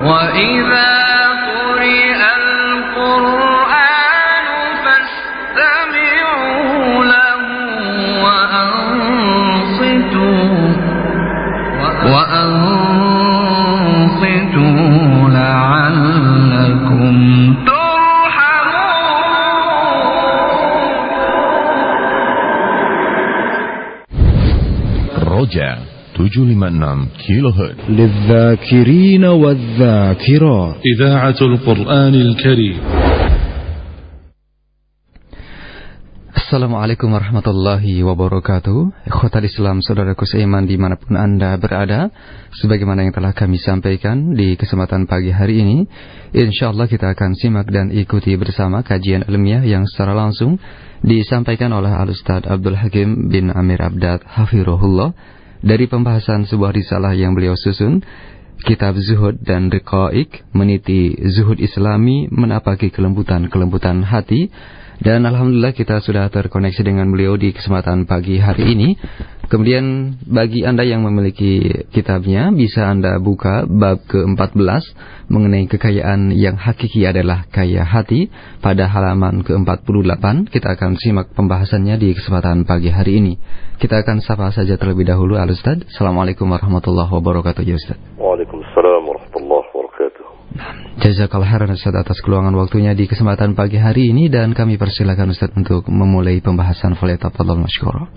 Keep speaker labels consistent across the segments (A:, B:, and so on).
A: وإذا
B: 756 كيلوهرتز
C: للذاكرين والذاكرات
D: إذاعة القرآن الكريم
E: Assalamualaikum warahmatullahi wabarakatuh Ikhwatal Islam, saudaraku seiman dimanapun Anda berada Sebagaimana yang telah kami sampaikan di kesempatan pagi hari ini Insya Allah kita akan simak dan ikuti bersama kajian ilmiah yang secara langsung Disampaikan oleh Al-Ustaz Abdul Hakim bin Amir Abdad Hafirullah dari pembahasan sebuah risalah yang beliau susun Kitab Zuhud dan Riqaik Meniti Zuhud Islami Menapaki kelembutan-kelembutan hati dan Alhamdulillah kita sudah terkoneksi dengan beliau di kesempatan pagi hari ini. Kemudian bagi Anda yang memiliki kitabnya, bisa Anda buka bab ke-14 mengenai kekayaan yang hakiki adalah kaya hati pada halaman ke-48. Kita akan simak pembahasannya di kesempatan pagi hari ini. Kita akan sapa saja terlebih dahulu Al Ustaz. Assalamualaikum warahmatullahi wabarakatuh ya Ustaz. Jazakallah khairan Ustaz atas keluangan waktunya di kesempatan pagi hari ini dan kami persilakan Ustaz untuk memulai pembahasan Falyatafadhal Masyukur.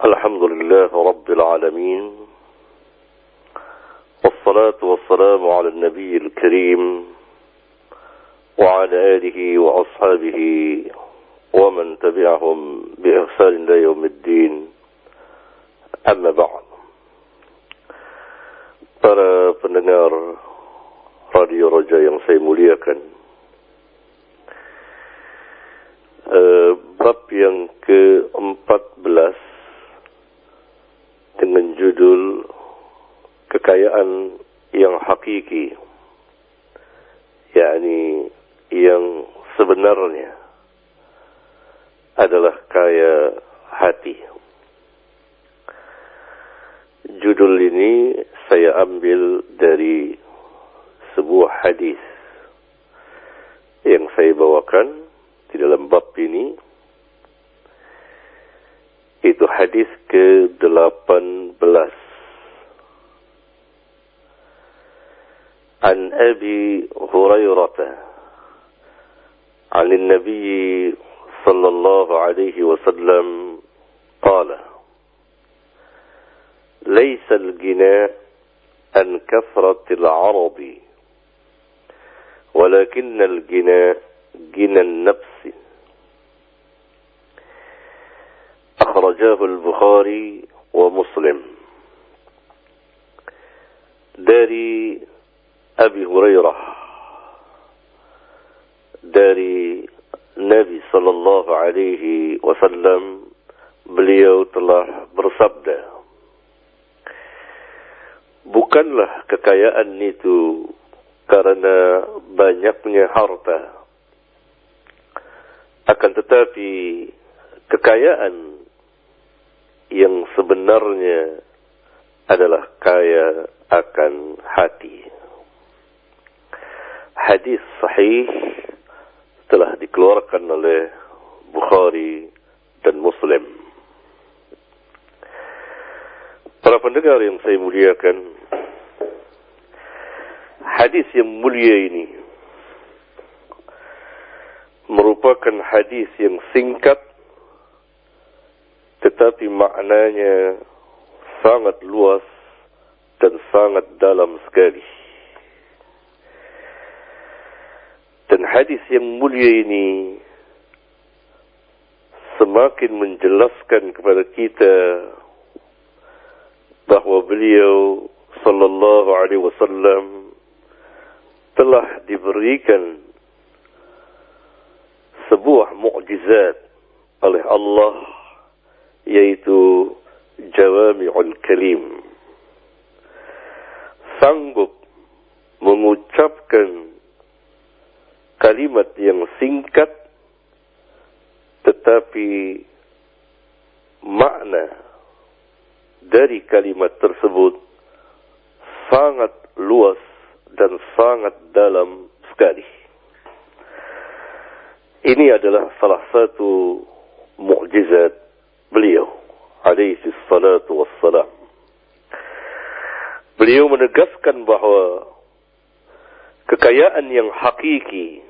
F: Alhamdulillah rabbil alamin. Wassalatu wassalamu ala nabiyil karim wa ala alihi wa ashabihi wa man tabi'ahum bi ihsan ila. Amma ba'd. Para pendengar Radio Roja yang saya muliakan eh, Bab yang ke-14 Dengan judul Kekayaan yang hakiki yakni yang sebenarnya adalah kaya hati Judul ini saya ambil dari sebuah hadis yang saya bawakan di dalam bab ini itu hadis ke-18 عن أبي هريرة عن النبي صلى الله عليه وسلم قال ليس الجناء عن كثرة العرب ولكن الجناء جنى النفس. أخرجاه البخاري ومسلم. داري أبي هريرة. dari Nabi Sallallahu Alaihi Wasallam beliau telah bersabda bukanlah kekayaan itu karena banyaknya harta akan tetapi kekayaan yang sebenarnya adalah kaya akan hati hadis sahih telah dikeluarkan oleh Bukhari dan Muslim. Para pendengar yang saya muliakan, hadis yang mulia ini merupakan hadis yang singkat tetapi maknanya sangat luas dan sangat dalam sekali. Dan hadis yang mulia ini semakin menjelaskan kepada kita bahwa beliau sallallahu alaihi wasallam telah diberikan sebuah mukjizat oleh Allah yaitu jawami'ul kalim. Sanggup mengucapkan kalimat yang singkat tetapi makna dari kalimat tersebut sangat luas dan sangat dalam sekali. Ini adalah salah satu mukjizat beliau alaihi salatu wassalam. Beliau menegaskan bahwa kekayaan yang hakiki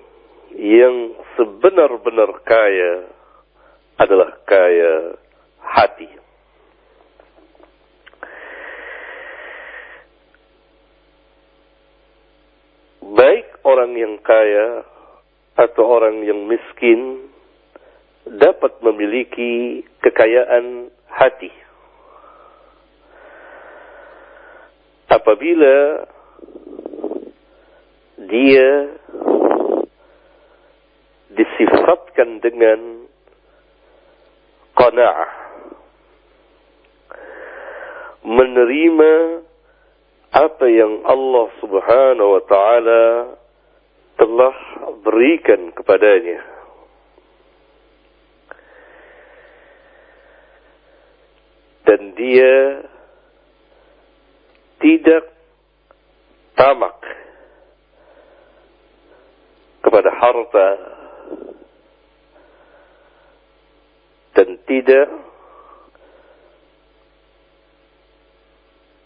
F: yang sebenar-benar kaya adalah kaya hati. Baik orang yang kaya atau orang yang miskin dapat memiliki kekayaan hati. Apabila dia disifatkan dengan qana'ah menerima apa yang Allah Subhanahu wa taala telah berikan kepadanya. Dan dia tidak tamak kepada harta dan tidak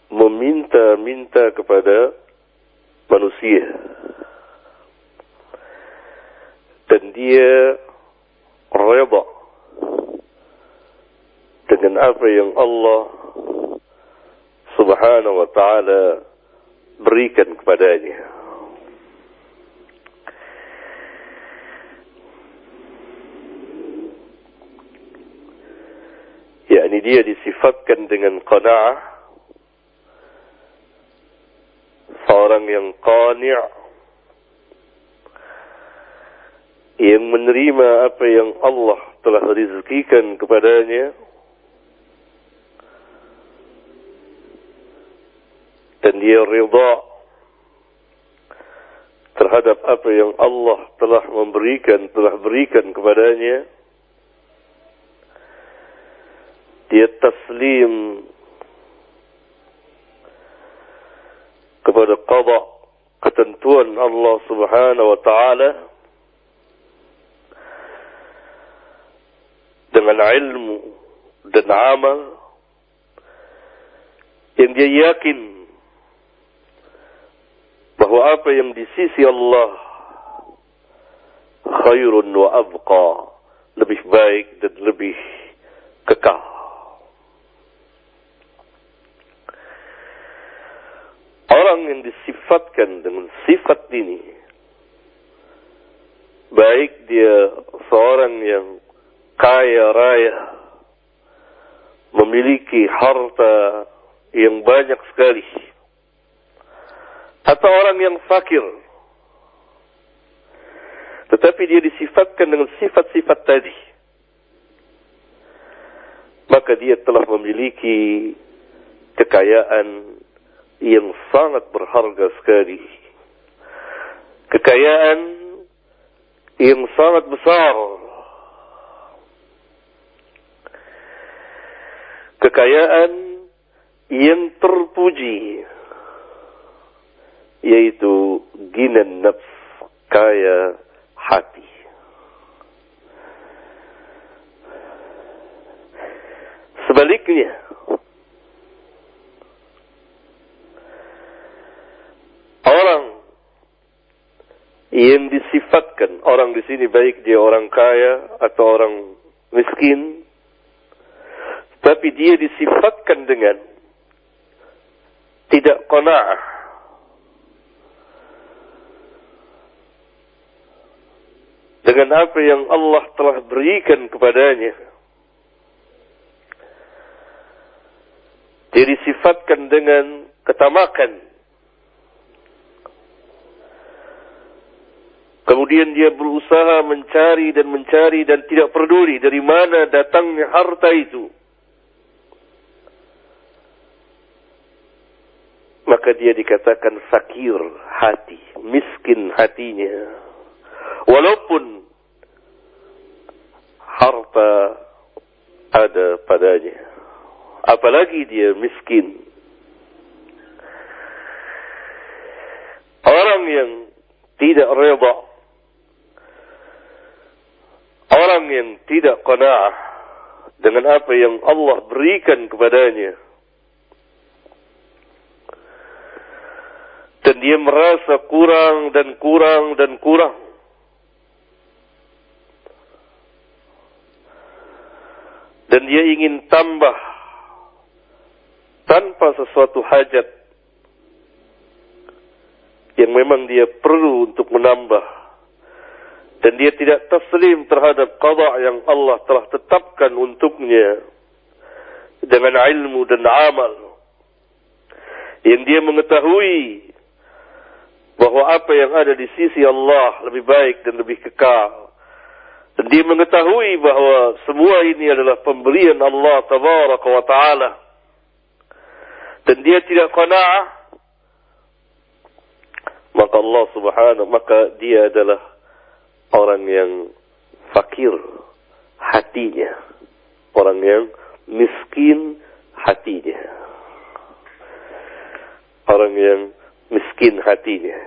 F: meminta-minta kepada manusia. Dan dia reda dengan apa yang Allah subhanahu wa ta'ala berikan kepadanya. yakni dia disifatkan dengan qana'ah seorang yang qani' yang menerima apa yang Allah telah rezekikan kepadanya dan dia rida terhadap apa yang Allah telah memberikan telah berikan kepadanya dia taslim kepada qada ketentuan Allah Subhanahu wa taala dengan ilmu dan amal yang dia yakin bahwa apa yang di sisi Allah khairun wa abqa lebih baik dan lebih kekal orang yang disifatkan dengan sifat ini baik dia seorang yang kaya raya memiliki harta yang banyak sekali atau orang yang fakir tetapi dia disifatkan dengan sifat-sifat tadi maka dia telah memiliki kekayaan yang sangat berharga sekali. Kekayaan yang sangat besar. Kekayaan yang terpuji. Yaitu ginan nafs kaya hati. Sebaliknya, orang yang disifatkan orang di sini baik dia orang kaya atau orang miskin tapi dia disifatkan dengan tidak qanaah. Dengan apa yang Allah telah berikan kepadanya. Dia disifatkan dengan ketamakan Kemudian dia berusaha mencari dan mencari dan tidak peduli dari mana datangnya harta itu. Maka dia dikatakan fakir hati, miskin hatinya. Walaupun harta ada padanya. Apalagi dia miskin. tidak reda. Orang yang tidak qanaah dengan apa yang Allah berikan kepadanya. Dan dia merasa kurang dan kurang dan kurang. Dan dia ingin tambah tanpa sesuatu hajat yang memang dia perlu untuk menambah dan dia tidak taslim terhadap qada yang Allah telah tetapkan untuknya dengan ilmu dan amal. Yang dia mengetahui bahwa apa yang ada di sisi Allah lebih baik dan lebih kekal. Dan dia mengetahui bahwa semua ini adalah pemberian Allah tabaraka wa taala. Dan dia tidak qanaah. Maka Allah subhanahu maka dia adalah orang yang fakir hatinya orang yang miskin hatinya orang yang miskin hatinya.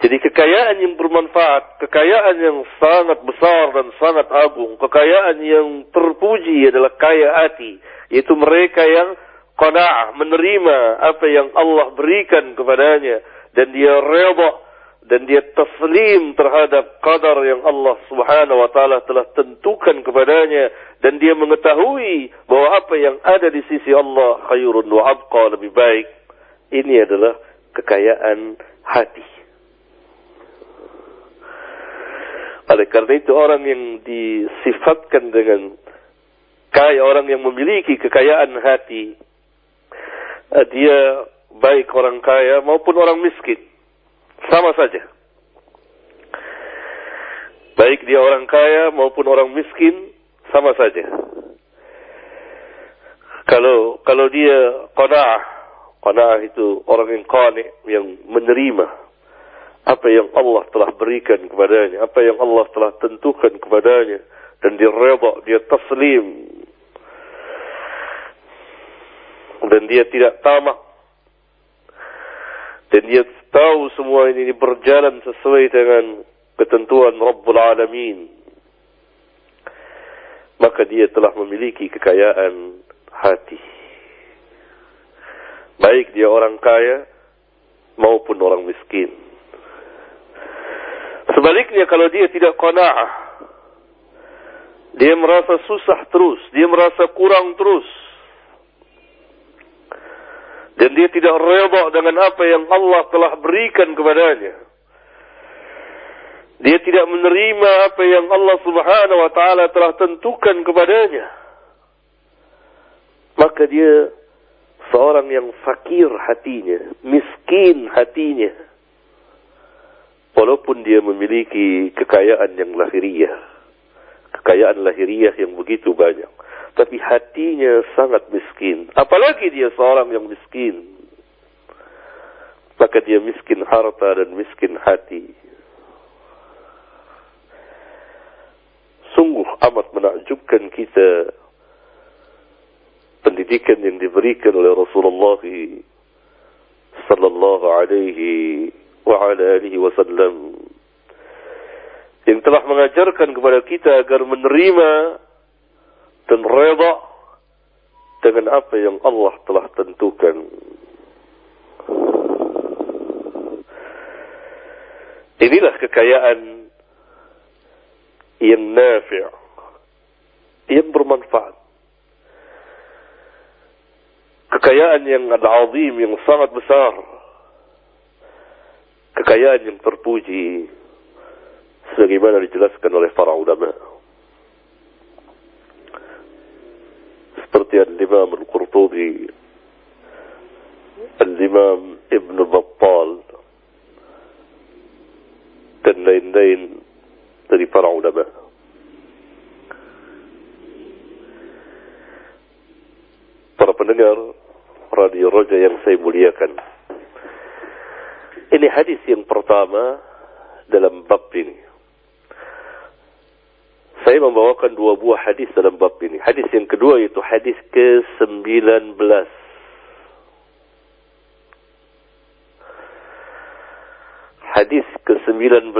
F: Jadi kekayaan yang bermanfaat, kekayaan yang sangat besar dan sangat agung, kekayaan yang terpuji adalah kaya hati, yaitu mereka yang qanaah, menerima apa yang Allah berikan kepadanya dan dia redha dan dia taslim terhadap qadar yang Allah Subhanahu wa taala telah tentukan kepadanya dan dia mengetahui bahwa apa yang ada di sisi Allah khairun wa abqa lebih baik. Ini adalah kekayaan hati. Oleh karena itu orang yang disifatkan dengan kaya, orang yang memiliki kekayaan hati, dia baik orang kaya maupun orang miskin. Sama saja. Baik dia orang kaya maupun orang miskin, sama saja. Kalau kalau dia qanaah, qanaah itu orang yang qani, yang menerima apa yang Allah telah berikan kepadanya, apa yang Allah telah tentukan kepadanya, dan dia reda, dia taslim, dan dia tidak tamak, dan dia tahu semua ini berjalan sesuai dengan ketentuan Rabbul Alamin, maka dia telah memiliki kekayaan hati. Baik dia orang kaya maupun orang miskin. Sebaliknya kalau dia tidak qanaah, dia merasa susah terus, dia merasa kurang terus. Dan dia tidak reda dengan apa yang Allah telah berikan kepadanya. Dia tidak menerima apa yang Allah Subhanahu wa taala telah tentukan kepadanya. Maka dia seorang yang fakir hatinya, miskin hatinya walaupun dia memiliki kekayaan yang lahiriah, kekayaan lahiriah yang begitu banyak, tapi hatinya sangat miskin. Apalagi dia seorang yang miskin. Maka dia miskin harta dan miskin hati. Sungguh amat menakjubkan kita pendidikan yang diberikan oleh Rasulullah sallallahu alaihi wa ala alihi wasallam yang telah mengajarkan kepada kita agar menerima dan reda dengan apa yang Allah telah tentukan. Inilah kekayaan yang nafi' yang bermanfaat. Kekayaan yang al-azim yang sangat besar kekayaan yang terpuji sebagaimana dijelaskan oleh para ulama Al-Imam Ibn Battal dan lain-lain dari para ulama para pendengar Radio Roja yang saya muliakan ini hadis yang pertama dalam bab ini. Saya membawakan dua buah hadis dalam bab ini. Hadis yang kedua yaitu hadis ke-19. Hadis ke-19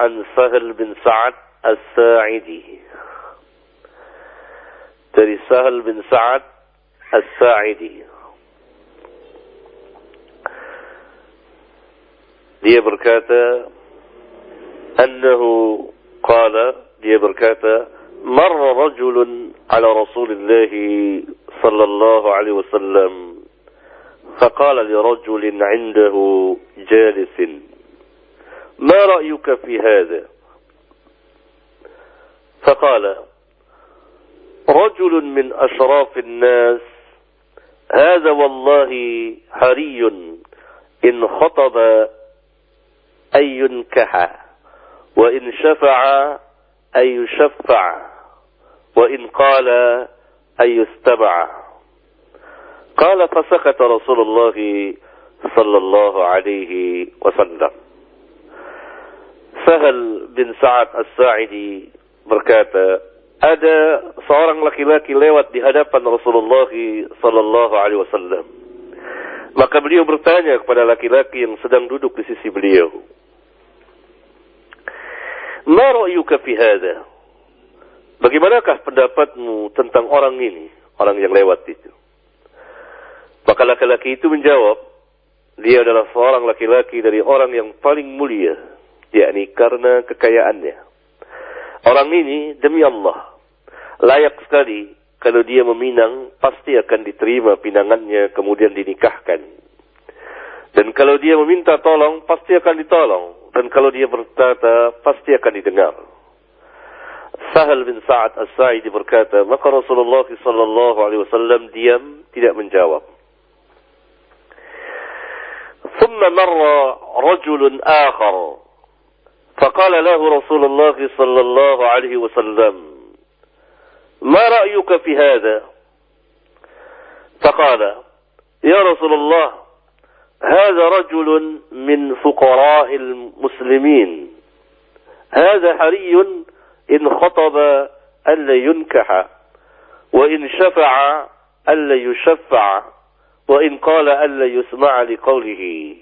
F: An Sahal bin Sa'ad As-Sa'idi. Dari Sahal bin Sa'ad As-Sa'idi. Dia berkata, Annahu qala, dia berkata, مر رجل على رسول الله صلى الله عليه وسلم فقال لرجل عنده جالس ما رأيك في هذا؟ فقال رجل من أشراف الناس هذا والله حري إن خطب أن ينكح وإن شفع أن يشفع وإن قال أن يستمع قال فسكت رسول الله صلى الله عليه وسلم. Sahal bin Sa'ad As-Sa'idi berkata, ada seorang laki-laki lewat di hadapan Rasulullah sallallahu alaihi wasallam. Maka beliau bertanya kepada laki-laki yang sedang duduk di sisi beliau. Ma ra'yuka fi hadha? Bagaimanakah pendapatmu tentang orang ini, orang yang lewat itu? Maka laki-laki itu menjawab, dia adalah seorang laki-laki dari orang yang paling mulia, yakni karena kekayaannya. Orang ini demi Allah layak sekali kalau dia meminang pasti akan diterima pinangannya kemudian dinikahkan. Dan kalau dia meminta tolong pasti akan ditolong dan kalau dia berkata pasti akan didengar. Sahal bin Sa'ad As-Sa'idi berkata, maka Rasulullah sallallahu alaihi wasallam diam tidak menjawab. ثم مر رجل آخر فقال له رسول الله صلى الله عليه وسلم ما رأيك في هذا؟ فقال يا رسول الله هذا رجل من فقراء المسلمين هذا حري إن خطب ألا ينكح وإن شفع ألا يشفع وإن قال ألا يسمع لقوله.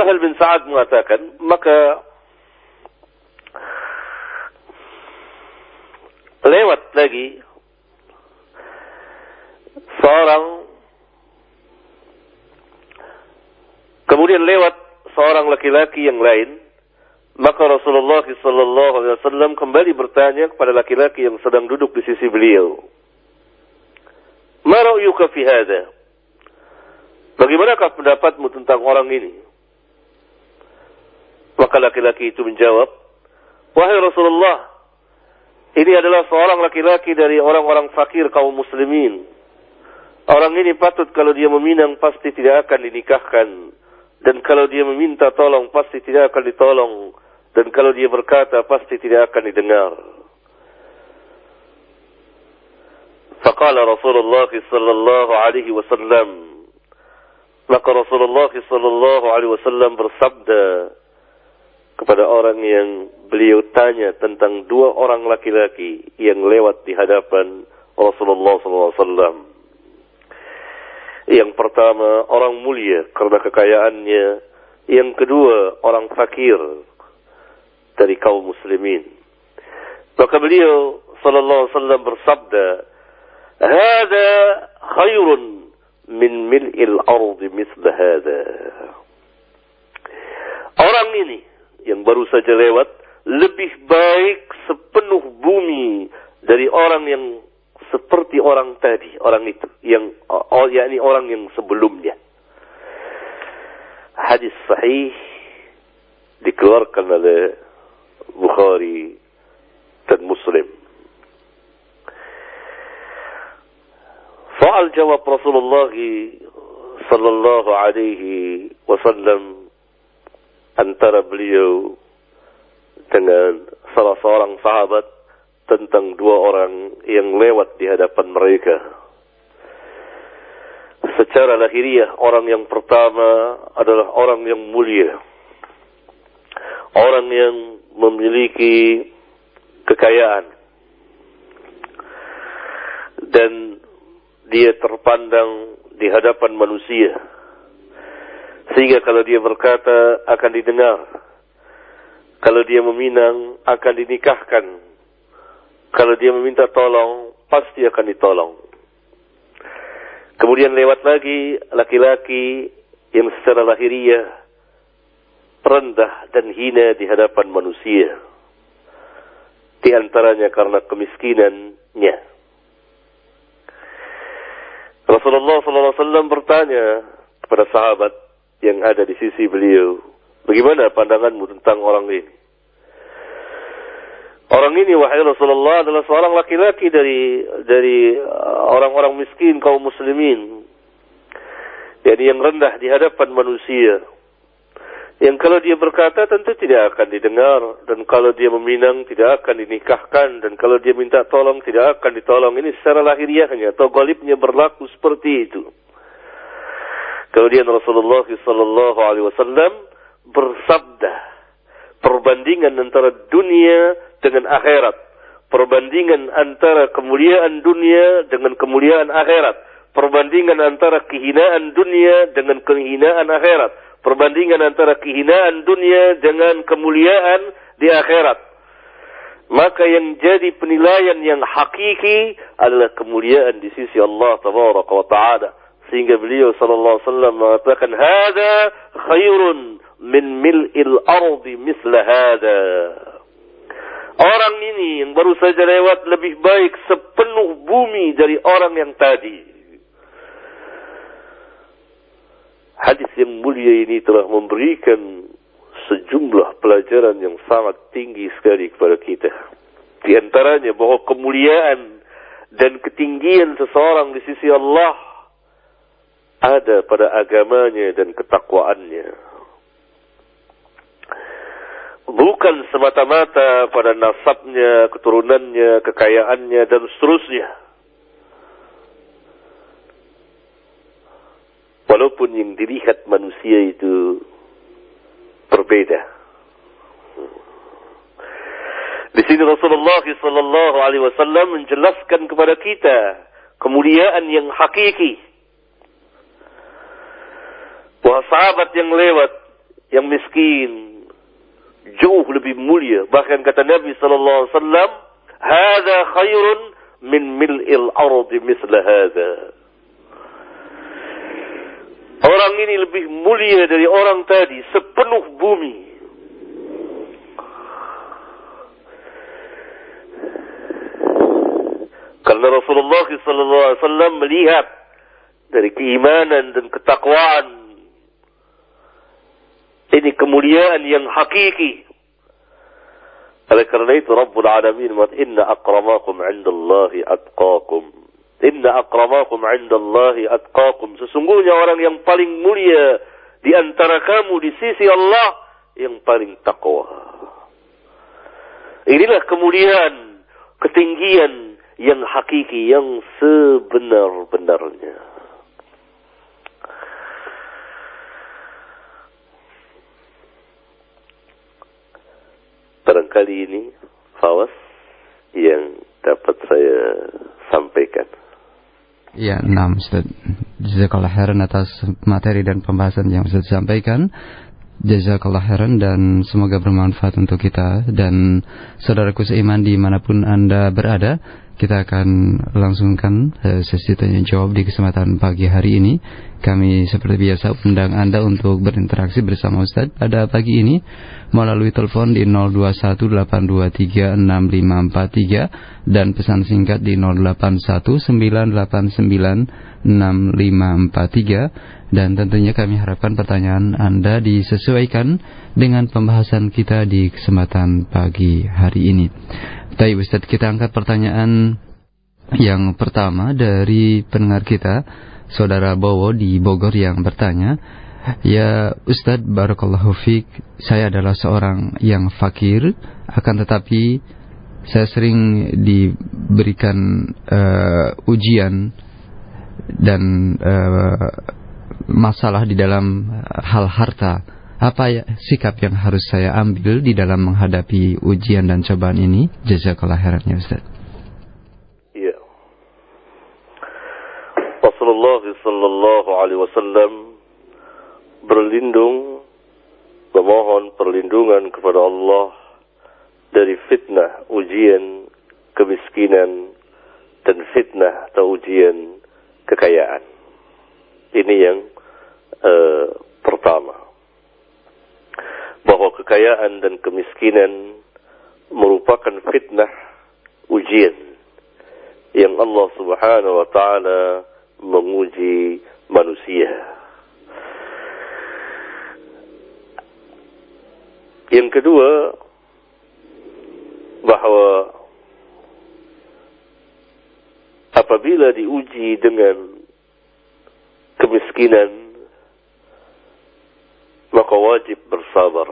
F: Sahal bin Sa'ad mengatakan, maka lewat lagi seorang kemudian lewat seorang laki-laki yang lain maka Rasulullah sallallahu alaihi wasallam kembali bertanya kepada laki-laki yang sedang duduk di sisi beliau Ma ra'yuka fi Bagaimanakah pendapatmu tentang orang ini maka laki-laki itu menjawab, Wahai Rasulullah, ini adalah seorang laki-laki dari orang-orang fakir kaum muslimin. Orang ini patut kalau dia meminang pasti tidak akan dinikahkan. Dan kalau dia meminta tolong pasti tidak akan ditolong. Dan kalau dia berkata pasti tidak akan didengar. Faqala Rasulullah sallallahu alaihi wasallam. Maka Rasulullah sallallahu alaihi wasallam bersabda, kepada orang yang beliau tanya tentang dua orang laki-laki yang lewat di hadapan Rasulullah SAW. Yang pertama orang mulia karena kekayaannya. Yang kedua orang fakir dari kaum muslimin. Maka beliau sallallahu alaihi wasallam bersabda, "Hada khairun min mil'il ardi misla hada." Orang ini yang baru saja lewat lebih baik sepenuh bumi dari orang yang seperti orang tadi, orang itu yang oh, yakni orang yang sebelumnya. Hadis sahih dikeluarkan oleh Bukhari dan Muslim. Soal jawab Rasulullah sallallahu alaihi wasallam antara beliau dengan salah seorang sahabat tentang dua orang yang lewat di hadapan mereka. Secara lahiriah orang yang pertama adalah orang yang mulia. Orang yang memiliki kekayaan. Dan dia terpandang di hadapan manusia Sehingga kalau dia berkata akan didengar. Kalau dia meminang akan dinikahkan. Kalau dia meminta tolong pasti akan ditolong. Kemudian lewat lagi laki-laki yang secara lahiriah rendah dan hina di hadapan manusia. Di antaranya karena kemiskinannya. Rasulullah SAW bertanya kepada sahabat yang ada di sisi beliau, bagaimana pandanganmu tentang orang ini? Orang ini wahai Rasulullah adalah seorang laki-laki dari dari orang-orang miskin kaum muslimin. Yani yang rendah di hadapan manusia. Yang kalau dia berkata tentu tidak akan didengar dan kalau dia meminang tidak akan dinikahkan dan kalau dia minta tolong tidak akan ditolong. Ini secara lahiriahnya atau galibnya berlaku seperti itu. Kemudian Rasulullah sallallahu alaihi wasallam bersabda perbandingan antara dunia dengan akhirat. Perbandingan antara kemuliaan dunia dengan kemuliaan akhirat. Perbandingan antara kehinaan dunia dengan kehinaan akhirat perbandingan antara kehinaan dunia dengan kemuliaan di akhirat. Maka yang jadi penilaian yang hakiki adalah kemuliaan di sisi Allah Ta'ala. Sehingga beliau sallallahu alaihi wasallam mengatakan, "Hada khairun min mil'il ardi misla hada." Orang ini yang baru saja lewat lebih baik sepenuh bumi dari orang yang tadi. Hadis yang mulia ini telah memberikan sejumlah pelajaran yang sangat tinggi sekali kepada kita. Di antaranya bahwa kemuliaan dan ketinggian seseorang di sisi Allah ada pada agamanya dan ketakwaannya. Bukan semata-mata pada nasabnya, keturunannya, kekayaannya, dan seterusnya. Walaupun yang dilihat manusia itu berbeda. Di sini Rasulullah sallallahu alaihi wasallam menjelaskan kepada kita kemuliaan yang hakiki. Bahwa sahabat yang lewat, yang miskin, jauh lebih mulia. Bahkan kata Nabi sallallahu alaihi wasallam, "Hada khairun min mil'il ardi misla hada." Orang ini lebih mulia dari orang tadi sepenuh bumi. Karena Rasulullah SAW melihat dari keimanan dan ketakwaan ini kemuliaan yang hakiki. Oleh karena itu Rabbul Alamin inna akramakum indallahi atqakum. Inna akramakum indallahi atqakum. Sesungguhnya orang yang paling mulia di antara kamu di sisi Allah yang paling takwa. Inilah kemuliaan, ketinggian yang hakiki, yang sebenar-benarnya. Barangkali ini fawas yang dapat saya sampaikan.
E: Ya, enam. Jazakallah khairan atas materi dan pembahasan yang sudah disampaikan. Jazakallah khairan dan semoga bermanfaat untuk kita dan saudaraku seiman di mana pun Anda berada. Kita akan langsungkan uh, sesi tanya jawab di kesempatan pagi hari ini. Kami seperti biasa undang Anda untuk berinteraksi bersama Ustaz pada pagi ini melalui telepon di 0218236543 dan pesan singkat di 0819896543 dan tentunya kami harapkan pertanyaan Anda disesuaikan dengan pembahasan kita di kesempatan pagi hari ini. Baik Ustaz, kita angkat pertanyaan yang pertama dari pendengar kita, Saudara Bowo di Bogor yang bertanya, Ya Ustadz Barakallahu Fik Saya adalah seorang yang fakir Akan tetapi Saya sering diberikan uh, ujian Dan uh, Masalah di dalam hal harta apa ya, sikap yang harus saya ambil di dalam menghadapi ujian dan cobaan ini? Jazakallah khairan ya Ustaz.
F: Iya. Rasulullah sallallahu alaihi wasallam berlindung, memohon perlindungan kepada Allah dari fitnah, ujian, kemiskinan, dan fitnah atau ujian kekayaan. Ini yang uh, pertama. Bahwa kekayaan dan kemiskinan merupakan fitnah ujian yang Allah Subhanahu wa taala menguji manusia. Yang kedua, bahwa apabila diuji dengan kemiskinan, maka wajib bersabar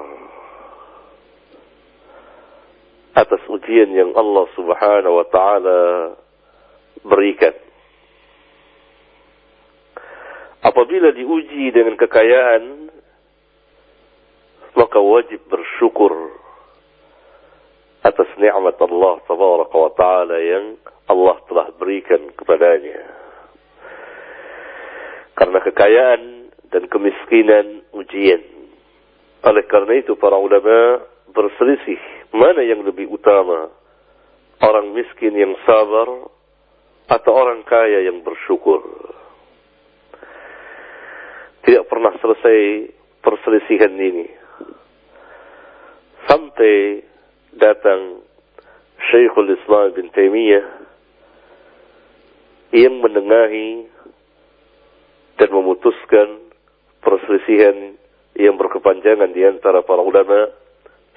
F: atas ujian yang Allah Subhanahu wa taala berikan. Apabila diuji dengan kekayaan, maka wajib bersyukur atas nikmat Allah Tabaraka wa taala yang Allah telah berikan kepadanya. Karena kekayaan dan kemiskinan ujian. Oleh karena itu para ulama berselisih mana yang lebih utama. Orang miskin yang sabar atau orang kaya yang bersyukur. Tidak pernah selesai perselisihan ini. Sampai datang Syekhul Islam bin Taimiyah yang menengahi dan memutuskan perselisihan yang berkepanjangan di antara para ulama.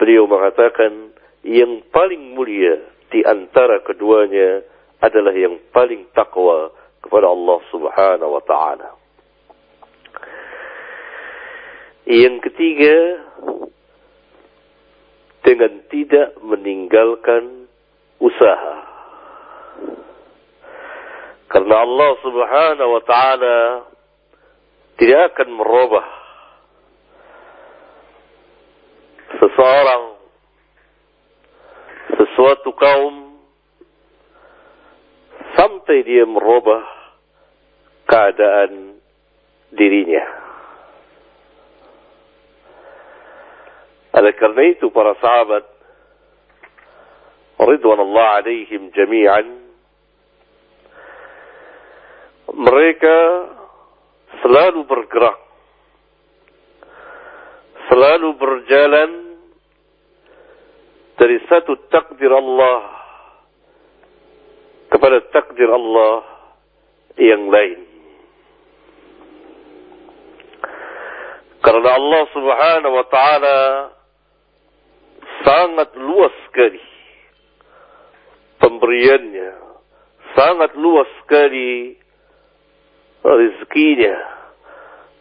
F: Beliau mengatakan yang paling mulia di antara keduanya adalah yang paling takwa kepada Allah Subhanahu wa taala. Yang ketiga dengan tidak meninggalkan usaha. Karena Allah Subhanahu wa taala tidak akan merubah seseorang sesuatu kaum sampai dia merubah keadaan dirinya. Oleh karena itu para sahabat Ridwanullah alaihim jami'an mereka selalu bergerak selalu berjalan dari satu takdir Allah kepada takdir Allah yang lain. Karena Allah Subhanahu wa taala sangat luas sekali pemberiannya, sangat luas sekali rezekinya.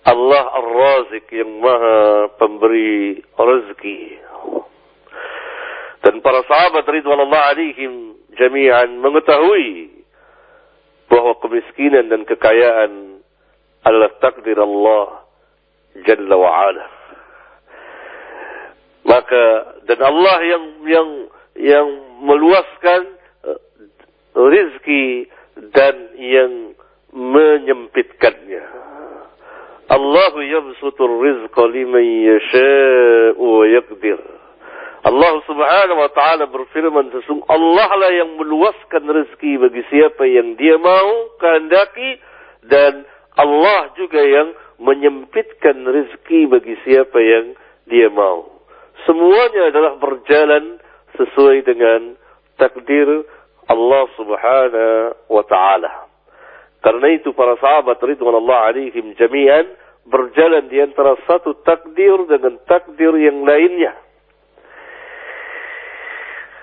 F: Allah Ar-Razik yang maha pemberi rezeki. Dan para sahabat ridwanullah alaihim jami'an mengetahui bahwa kemiskinan dan kekayaan adalah takdir Allah Jalla wa ala. Maka dan Allah yang yang yang meluaskan rizki dan yang menyempitkannya. Allah yabsutur rizqa liman yasha'u wa yaqdir. Allah subhanahu wa ta'ala berfirman sesungguh Allah lah yang meluaskan rezeki bagi siapa yang dia mau kehendaki dan Allah juga yang menyempitkan rezeki bagi siapa yang dia mau. Semuanya adalah berjalan sesuai dengan takdir Allah subhanahu wa ta'ala. Karena itu para sahabat ridwanullah alaihim jami'an berjalan di antara satu takdir dengan takdir yang lainnya.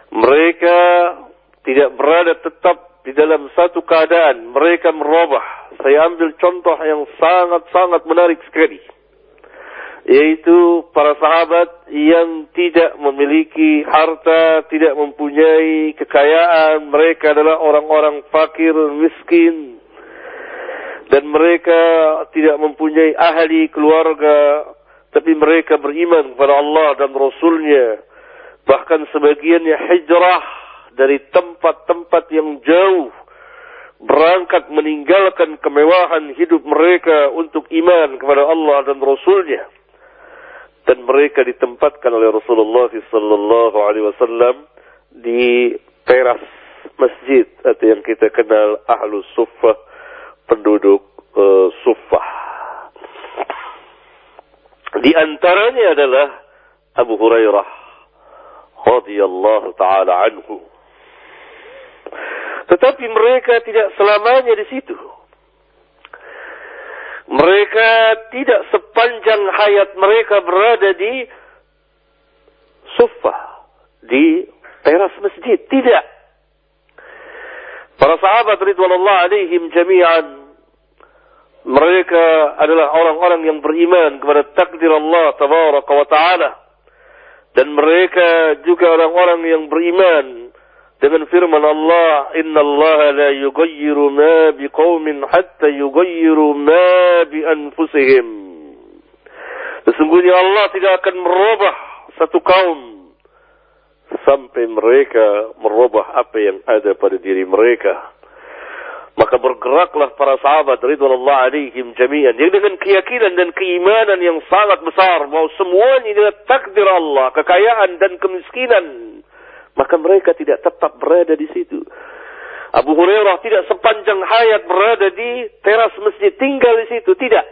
F: Mereka tidak berada tetap di dalam satu keadaan. Mereka merubah. Saya ambil contoh yang sangat-sangat menarik sekali. Yaitu para sahabat yang tidak memiliki harta, tidak mempunyai kekayaan. Mereka adalah orang-orang fakir, miskin. Dan mereka tidak mempunyai ahli keluarga. Tapi mereka beriman kepada Allah dan Rasulnya. Bahkan sebagiannya hijrah dari tempat-tempat yang jauh berangkat meninggalkan kemewahan hidup mereka untuk iman kepada Allah dan Rasulnya dan mereka ditempatkan oleh Rasulullah sallallahu alaihi wasallam di teras masjid atau yang kita kenal ahlu suffah penduduk uh, suffah di antaranya adalah Abu Hurairah radhiyallahu taala anhu tetapi mereka tidak selamanya di situ mereka tidak sepanjang hayat mereka berada di suffah, di teras masjid. Tidak. Para sahabat ridwanullah alaihim jami'an mereka adalah orang-orang yang beriman kepada takdir Allah tabaraka wa taala dan mereka juga orang-orang yang beriman dengan firman Allah inna Allah la yughayyiru ma biqaumin hatta yughayyiru ma bi anfusihim sesungguhnya Allah tidak akan merubah satu kaum sampai mereka merubah apa yang ada pada diri mereka maka bergeraklah para sahabat ridwanullah alaihim jami'an yang dengan keyakinan dan keimanan yang sangat besar bahwa semuanya adalah takdir Allah kekayaan dan kemiskinan maka mereka tidak tetap berada di situ. Abu Hurairah tidak sepanjang hayat berada di teras masjid tinggal di situ, tidak.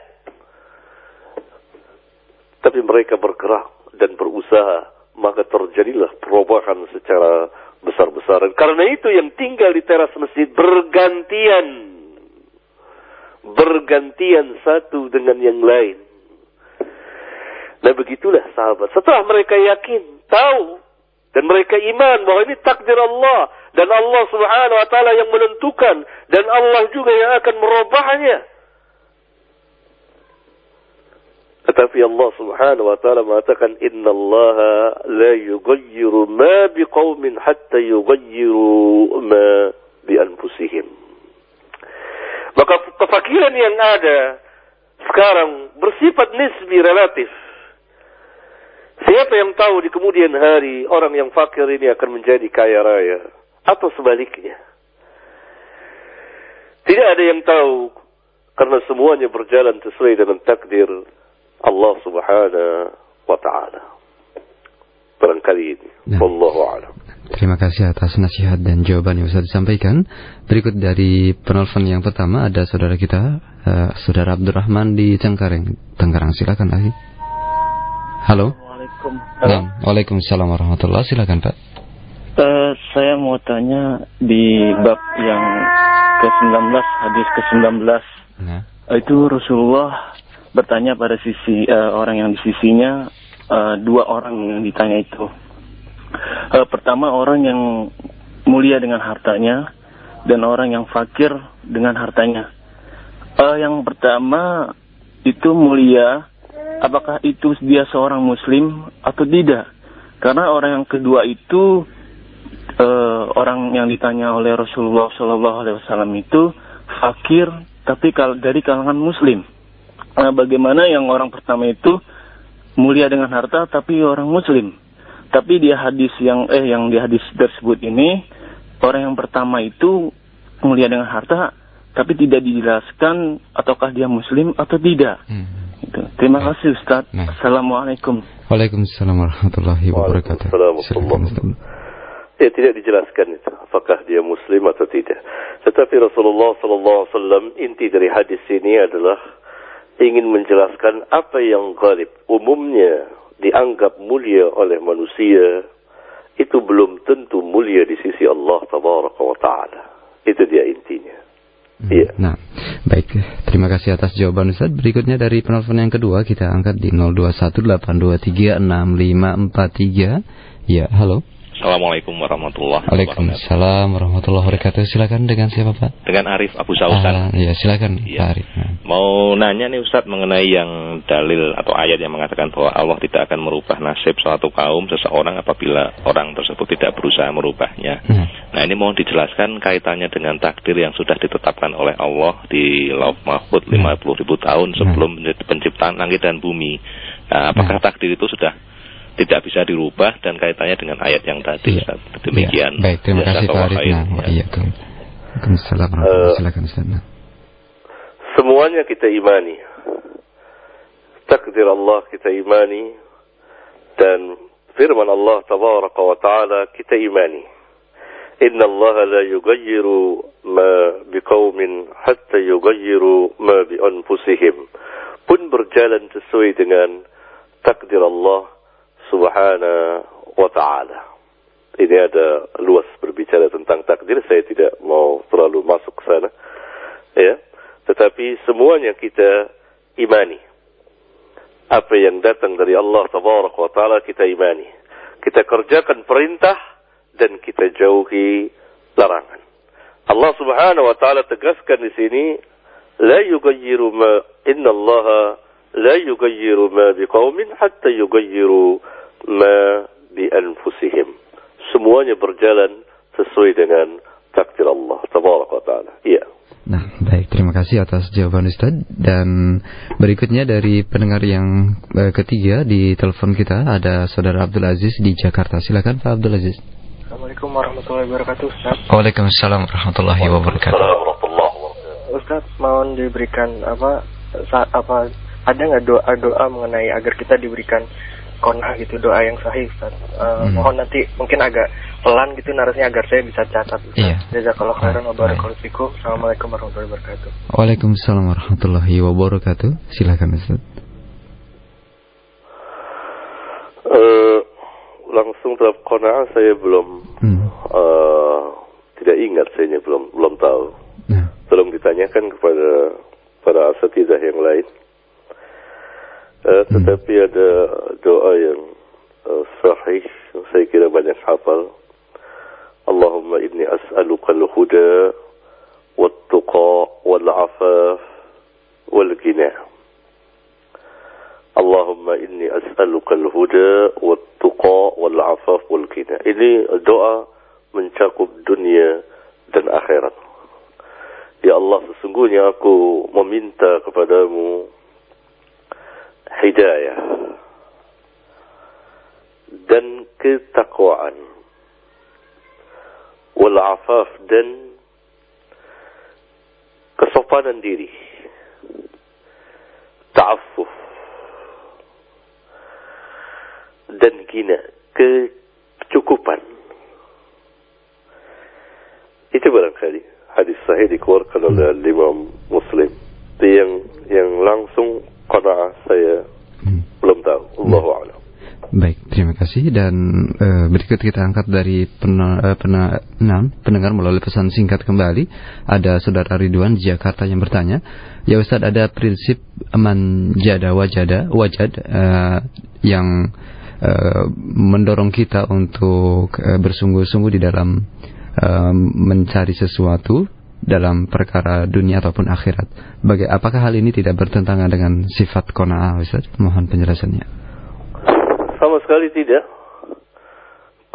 F: Tapi mereka bergerak dan berusaha, maka terjadilah perubahan secara besar-besaran. Karena itu yang tinggal di teras masjid bergantian. Bergantian satu dengan yang lain. Nah begitulah sahabat. Setelah mereka yakin, tahu dan mereka iman bahwa ini takdir Allah. Dan Allah subhanahu wa ta'ala yang menentukan. Dan Allah juga yang akan merubahnya. Tetapi Allah subhanahu wa ta'ala mengatakan. Inna Allah la yugayyiru ma biqawmin hatta yugayyiru ma bi anfusihim. Maka kefakiran yang ada sekarang bersifat nisbi relatif. Siapa yang tahu di kemudian hari orang yang fakir ini akan menjadi kaya raya atau sebaliknya? Tidak ada yang tahu karena semuanya berjalan sesuai dengan takdir Allah Subhanahu wa taala. Barangkali ini.
E: Nah.
F: Wallahu a'lam.
E: Terima kasih atas nasihat dan jawaban yang sudah disampaikan. Berikut dari penelpon yang pertama ada saudara kita, uh, saudara Abdurrahman di Cengkareng, Tangerang. Silakan lagi. Halo.
G: Assalamualaikum.
E: Nah, Waalaikumsalam warahmatullahi Silakan Pak.
G: Eh, saya mau tanya di bab yang ke-19, hadis ke-19.
E: Nah,
G: Itu Rasulullah bertanya pada sisi eh, orang yang di sisinya, eh, dua orang yang ditanya itu. Eh, pertama orang yang mulia dengan hartanya dan orang yang fakir dengan hartanya. Eh, yang pertama itu mulia, apakah itu dia seorang muslim atau tidak? Karena orang yang kedua itu eh, orang yang ditanya oleh Rasulullah Shallallahu Alaihi Wasallam itu fakir tapi kal dari kalangan Muslim. Nah, bagaimana yang orang pertama itu mulia dengan harta tapi orang Muslim. Tapi di hadis yang eh yang di hadis tersebut ini orang yang pertama itu mulia dengan harta tapi tidak dijelaskan ataukah dia Muslim atau tidak.
E: hmm.
G: Gitu. Terima kasih Ustaz.
E: Nah.
G: Assalamualaikum.
E: Waalaikumsalam warahmatullahi wabarakatuh.
F: Waalaikumsalam. Ya tidak dijelaskan itu apakah dia muslim atau tidak. Tetapi Rasulullah sallallahu alaihi wasallam inti dari hadis ini adalah ingin menjelaskan apa yang ghalib umumnya dianggap mulia oleh manusia itu belum tentu mulia di sisi Allah tabaraka wa taala. Itu dia intinya.
E: Hmm.
F: Iya.
E: Nah, baik. Terima kasih atas jawaban Ustaz. Berikutnya dari penelpon yang kedua kita angkat di 0218236543. Ya, halo.
H: Assalamualaikum warahmatullahi wabarakatuh.
E: Waalaikumsalam warahmatullahi wabarakatuh. Silakan dengan siapa Pak?
H: Dengan Arif Abu Sausan.
E: Ah, ya, silakan
H: Iya.
E: Pak Arif. Nah.
H: Mau nanya nih Ustadz mengenai yang dalil atau ayat yang mengatakan bahwa Allah tidak akan merubah nasib suatu kaum seseorang apabila orang tersebut tidak berusaha merubahnya.
E: Nah,
H: Nah ini mohon dijelaskan kaitannya dengan takdir yang sudah ditetapkan oleh Allah di Lauf Mahfud 50 ribu tahun sebelum penciptaan langit dan bumi. Nah, apakah takdir itu sudah tidak bisa dirubah dan kaitannya dengan ayat yang tadi
E: Iya.
H: Ustaz? Demikian.
E: Ya, baik, terima kasih Pak
H: Jazakallah
E: Arif.
H: khair. Ya.
E: iya. Waalaikumsalam
F: Eh,
E: Silakan Ustaz. Nah.
F: Semuanya kita imani. Takdir Allah kita imani dan firman Allah tabaraka wa taala kita imani. Inna Allah la yughayyiru ma biqaumin hatta yughayyiru ma bi anfusihim. Pun berjalan sesuai dengan takdir Allah subhanahu wa taala. Ini ada luas berbicara tentang takdir, saya tidak mau terlalu masuk ke sana. Ya. Tetapi semuanya kita imani. Apa yang datang dari Allah wa Ta'ala kita imani. Kita kerjakan perintah dan kita jauhi larangan. Allah Subhanahu wa Ta'ala tegaskan di sini, la yughayyiru ma inna Allah la yughayyiru ma biqaumin hatta yughayyiru ma bi anfusihim. Semuanya berjalan sesuai dengan takdir Allah Tabaraka wa Ta'ala. Iya.
E: Nah, baik, terima kasih atas jawaban Ustaz dan berikutnya dari pendengar yang eh, ketiga di telepon kita ada Saudara Abdul Aziz di Jakarta. Silakan Pak Abdul Aziz.
I: Assalamualaikum warahmatullahi wabarakatuh Ustaz
E: Waalaikumsalam warahmatullahi wabarakatuh.
I: Ustaz mohon diberikan apa sa- apa ada nggak doa doa mengenai agar kita diberikan konah gitu doa yang sahih Ustaz Eh,
E: Hmm.
I: mohon nanti mungkin agak pelan gitu narasinya agar saya bisa catat Ustaz
E: Iya.
I: Jazakallah khairan wa barakallahu Assalamualaikum warahmatullahi wabarakatuh
E: Waalaikumsalam warahmatullahi wabarakatuh. Silakan Ustaz.
F: Eh, langsung terhadap qanaah saya belum
E: Hmm.
F: eh, tidak ingat saya belum belum tahu.
E: Nah,
F: Belum ditanyakan kepada para asatidah yang lain. Eh, tetapi ada doa yang eh, sahih saya kira banyak hafal. Allahumma inni as'aluka al-huda wat-tuqa wal-afaf wal-ghina. Allahumma inni as'aluka al-huda wat-tuqa wal-afaf wal-ghina. Ini doa mencakup dunia dan akhirat. Ya Allah, sesungguhnya aku meminta kepadamu hidayah dan ketakwaan. Wal afaf dan kesopanan diri. Ta'affuf dan gina kecukupan. Itu barangkali hadis sahih dikeluarkan oleh Imam Muslim. Yang yang langsung qanaah saya
E: hmm.
F: belum tahu Allahu a'lam
E: Baik, terima kasih dan eh, berikut kita angkat dari pena, eh, pena, enam, pendengar melalui pesan singkat kembali. Ada saudara Ridwan di Jakarta yang bertanya, ya Ustadz ada prinsip man jada wajada wajad eh, yang eh, mendorong kita untuk eh, bersungguh-sungguh di dalam mencari sesuatu dalam perkara dunia ataupun akhirat. Baga- apakah hal ini tidak bertentangan dengan sifat kona'ah Ustaz? Mohon penjelasannya.
F: sama sekali tidak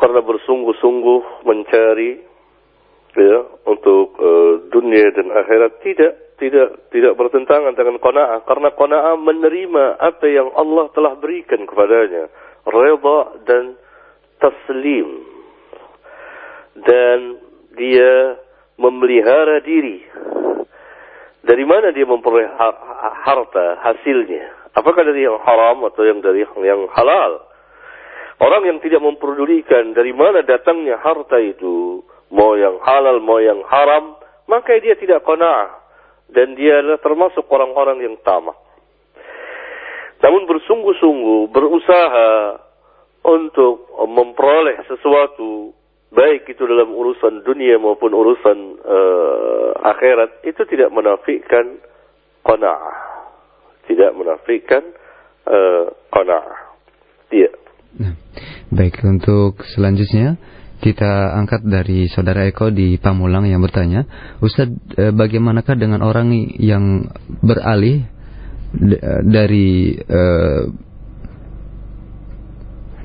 F: karena bersungguh-sungguh mencari ya untuk eh, dunia dan akhirat tidak tidak tidak bertentangan dengan qanaah karena qanaah menerima apa yang Allah telah berikan kepadanya redha dan taslim dan dia memelihara diri dari mana dia memperoleh ha- ha- harta hasilnya apakah dari yang haram atau yang dari yang halal Orang yang tidak memperdulikan dari mana datangnya harta itu, mau yang halal, mau yang haram, maka dia tidak qanaah. Dan dia adalah termasuk orang-orang yang tamak. Namun bersungguh-sungguh, berusaha untuk memperoleh sesuatu, baik itu dalam urusan dunia maupun urusan eh, akhirat, itu tidak menafikan qanaah. Tidak menafikan eh, qanaah. Iya.
E: Nah, baik untuk selanjutnya kita angkat dari saudara Eko di Pamulang yang bertanya, Ustadz, eh, bagaimanakah dengan orang yang beralih dari eh,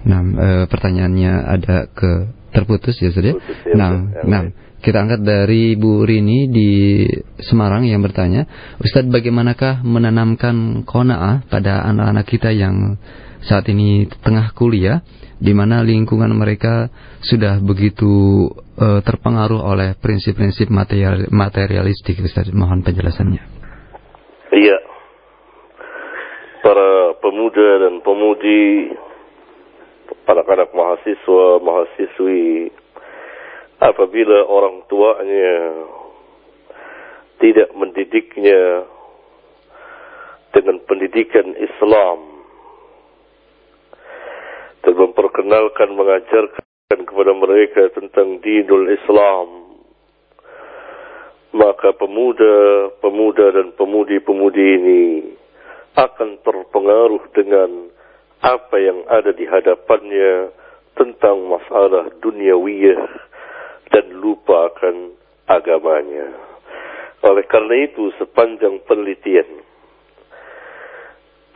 E: Nah, eh, pertanyaannya ada ke terputus ya, Ustadz ya?
F: Ya,
E: Nah,
F: Ustadz. Ya,
E: nah, kita angkat dari Bu Rini di Semarang yang bertanya, Ustadz bagaimanakah menanamkan kona'ah pada anak-anak kita yang saat ini tengah kuliah, di mana lingkungan mereka sudah begitu eh, terpengaruh oleh prinsip-prinsip material, materialistik Ustaz mohon penjelasannya
F: Iya. Para pemuda dan pemudi, para anak mahasiswa, mahasiswi, apabila orang tuanya tidak mendidiknya dengan pendidikan Islam dan memperkenalkan, mengajarkan kepada mereka tentang dinul Islam, maka pemuda, pemuda dan pemudi-pemudi ini akan terpengaruh dengan apa yang ada di hadapannya tentang masalah duniawiyah dan lupa akan agamanya. Oleh karena itu sepanjang penelitian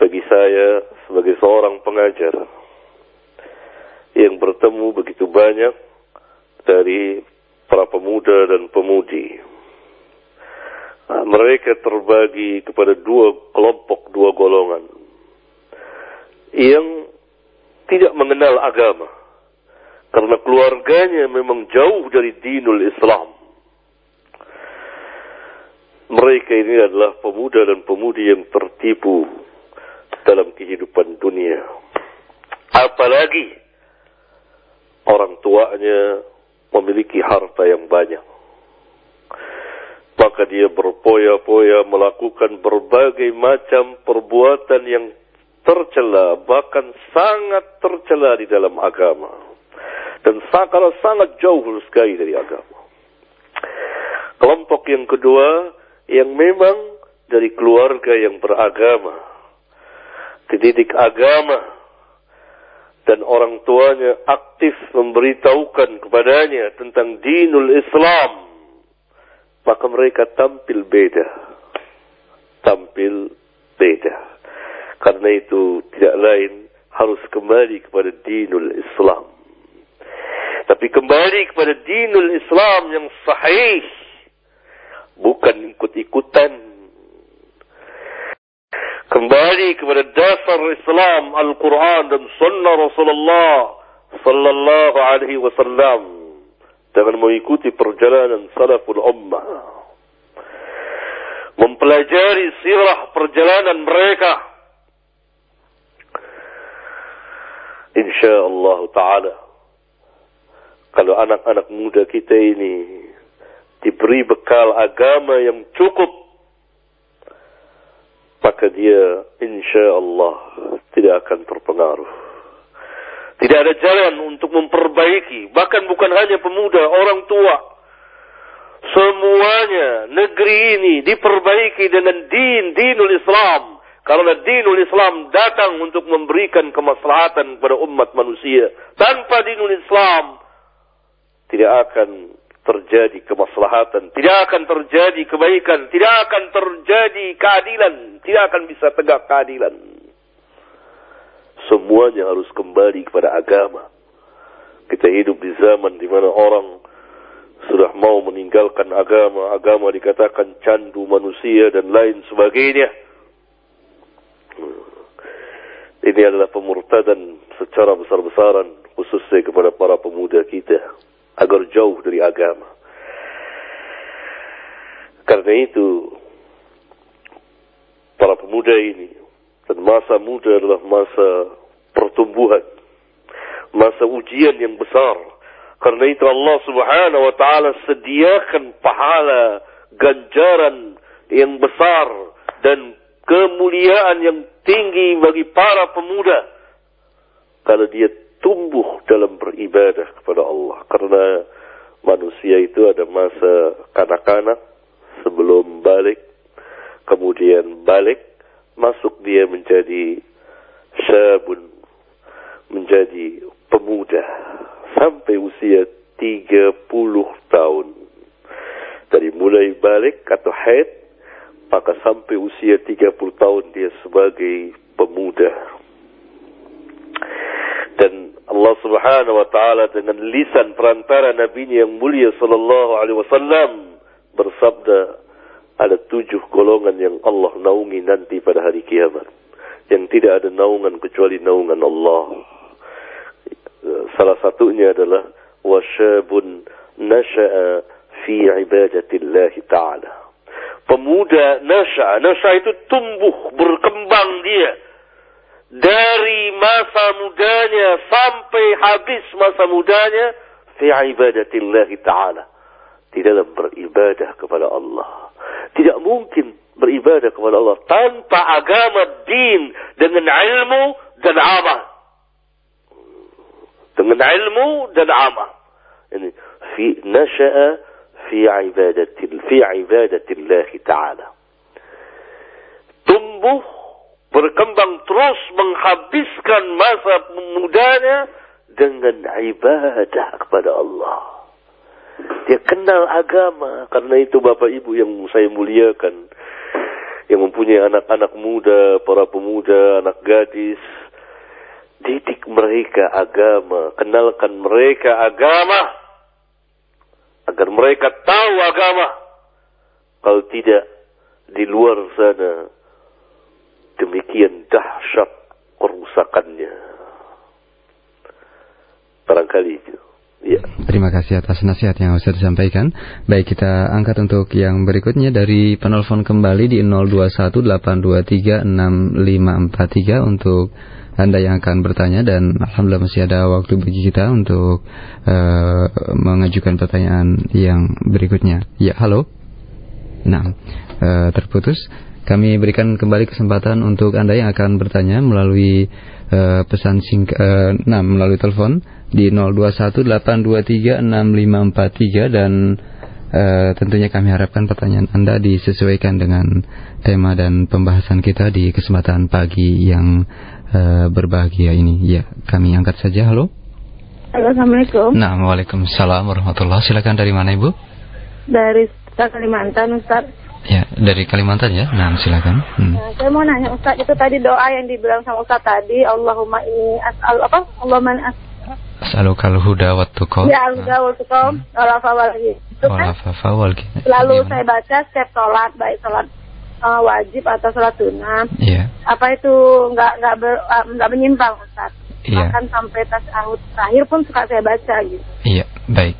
F: bagi saya sebagai seorang pengajar yang bertemu begitu banyak dari para pemuda dan pemudi. Mereka terbagi kepada dua kelompok, dua golongan yang tidak mengenal agama karena keluarganya memang jauh dari dinul Islam. Mereka ini adalah pemuda dan pemudi yang tertipu dalam kehidupan dunia. Apalagi orang tuanya memiliki harta yang banyak. Maka dia berpoya-poya melakukan berbagai macam perbuatan yang tercela, bahkan sangat tercela di dalam agama. Dan sangat, sangat jauh sekali dari agama. Kelompok yang kedua, yang memang dari keluarga yang beragama. Dididik agama. Dan orang tuanya aktif memberitahukan kepadanya tentang dinul Islam. Maka mereka tampil beda. Tampil beda. Karena itu tidak lain harus kembali kepada dinul Islam. Tapi kembali kepada dinul Islam yang sahih. Bukan ikut-ikutan. Kembali kepada dasar Islam, Al-Quran dan Sunnah Rasulullah Sallallahu Alaihi Wasallam. Dengan mengikuti perjalanan salaful ummah. Mempelajari sirah perjalanan mereka. InsyaAllah ta'ala. Kalau anak-anak muda kita ini diberi bekal agama yang cukup, maka dia insyaAllah tidak akan terpengaruh. Tidak ada jalan untuk memperbaiki, bahkan bukan hanya pemuda, orang tua. Semuanya negeri ini diperbaiki dengan din, dinul Islam. Karena dinul Islam datang untuk memberikan kemaslahatan kepada umat manusia. Tanpa dinul Islam, tidak akan terjadi kemaslahatan, tidak akan terjadi kebaikan, tidak akan terjadi keadilan, tidak akan bisa tegak keadilan. Semuanya harus kembali kepada agama. Kita hidup di zaman di mana orang sudah mau meninggalkan agama, agama dikatakan candu manusia dan lain sebagainya. Ini adalah pemurtadan secara besar-besaran khususnya kepada para pemuda kita agar jauh dari agama. Karena itu para pemuda ini dan masa muda adalah masa pertumbuhan, masa ujian yang besar. Karena itu Allah Subhanahu wa taala sediakan pahala ganjaran yang besar dan kemuliaan yang tinggi bagi para pemuda. Kalau dia tumbuh dalam beribadah kepada Allah. Karena manusia itu ada masa kanak-kanak sebelum balik kemudian balik masuk dia menjadi syabun menjadi pemuda. Sampai usia 30 tahun. Dari mulai balik atau haid maka sampai usia 30 tahun dia sebagai pemuda. Dan Allah Subhanahu wa taala dengan lisan perantara nabinya yang mulia sallallahu alaihi wasallam bersabda ada tujuh golongan yang Allah naungi nanti pada hari kiamat. Yang tidak ada naungan kecuali naungan Allah. Salah satunya adalah wasyabun nasha'a fi ibadatillah ta'ala. Pemuda nasha'a, nasha'a itu tumbuh, berkembang dia. Dari masa mudanya sampai habis masa mudanya fi ibadatillah ta'ala. Di dalam beribadah kepada Allah. Tidak mungkin beribadah kepada Allah tanpa agama din dengan ilmu dan amal. Dengan ilmu dan amal. Ini fi nasha'a fi ibadatil fi ibadatillah ta'ala. Tumbuh berkembang terus menghabiskan masa mudanya dengan ibadah kepada Allah. Dia kenal agama. Karena itu Bapak Ibu yang saya muliakan. Yang mempunyai anak-anak muda, para pemuda, anak gadis. Didik mereka agama. Kenalkan mereka agama. Agar mereka tahu agama. Kalau tidak, di luar sana. Demikian dahsyat kerusakannya. Barangkali itu. Ya.
E: Terima kasih atas nasihat yang sudah disampaikan. Baik, kita angkat untuk yang berikutnya dari penelpon kembali di 0218236543 untuk Anda yang akan bertanya dan alhamdulillah masih ada waktu bagi kita untuk uh, mengajukan pertanyaan yang berikutnya. Ya, halo. Nah, uh, terputus. Kami berikan kembali kesempatan untuk Anda yang akan bertanya melalui uh, pesan singkat, uh, nah melalui telepon di 0218236543 dan uh, tentunya kami harapkan pertanyaan Anda disesuaikan dengan tema dan pembahasan kita di kesempatan pagi yang uh, berbahagia ini. Ya, kami angkat saja. Halo.
J: Halo, Assalamualaikum.
E: Nah, Waalaikumsalam warahmatullahi Silakan dari mana Ibu?
J: Dari Kalimantan, Ustaz.
E: Ya, dari Kalimantan ya. Nah, silakan. Hmm.
J: Nah, saya mau nanya Ustaz, itu tadi doa yang dibilang sama Ustaz tadi, Allahumma ini as'al apa? Allahumma as
E: As'alukal huda wa tuqa.
J: Ya, al-huda wa tuqa, wala fawal Itu kan
E: fawal
J: selalu saya baca setiap sholat, baik sholat uh, wajib atau sholat sunnah.
E: Iya.
J: Apa itu nggak nggak ber, uh, nggak menyimpang Ustaz?
E: Iya.
J: Bahkan sampai tasawuf terakhir pun suka saya baca gitu.
E: Iya, baik.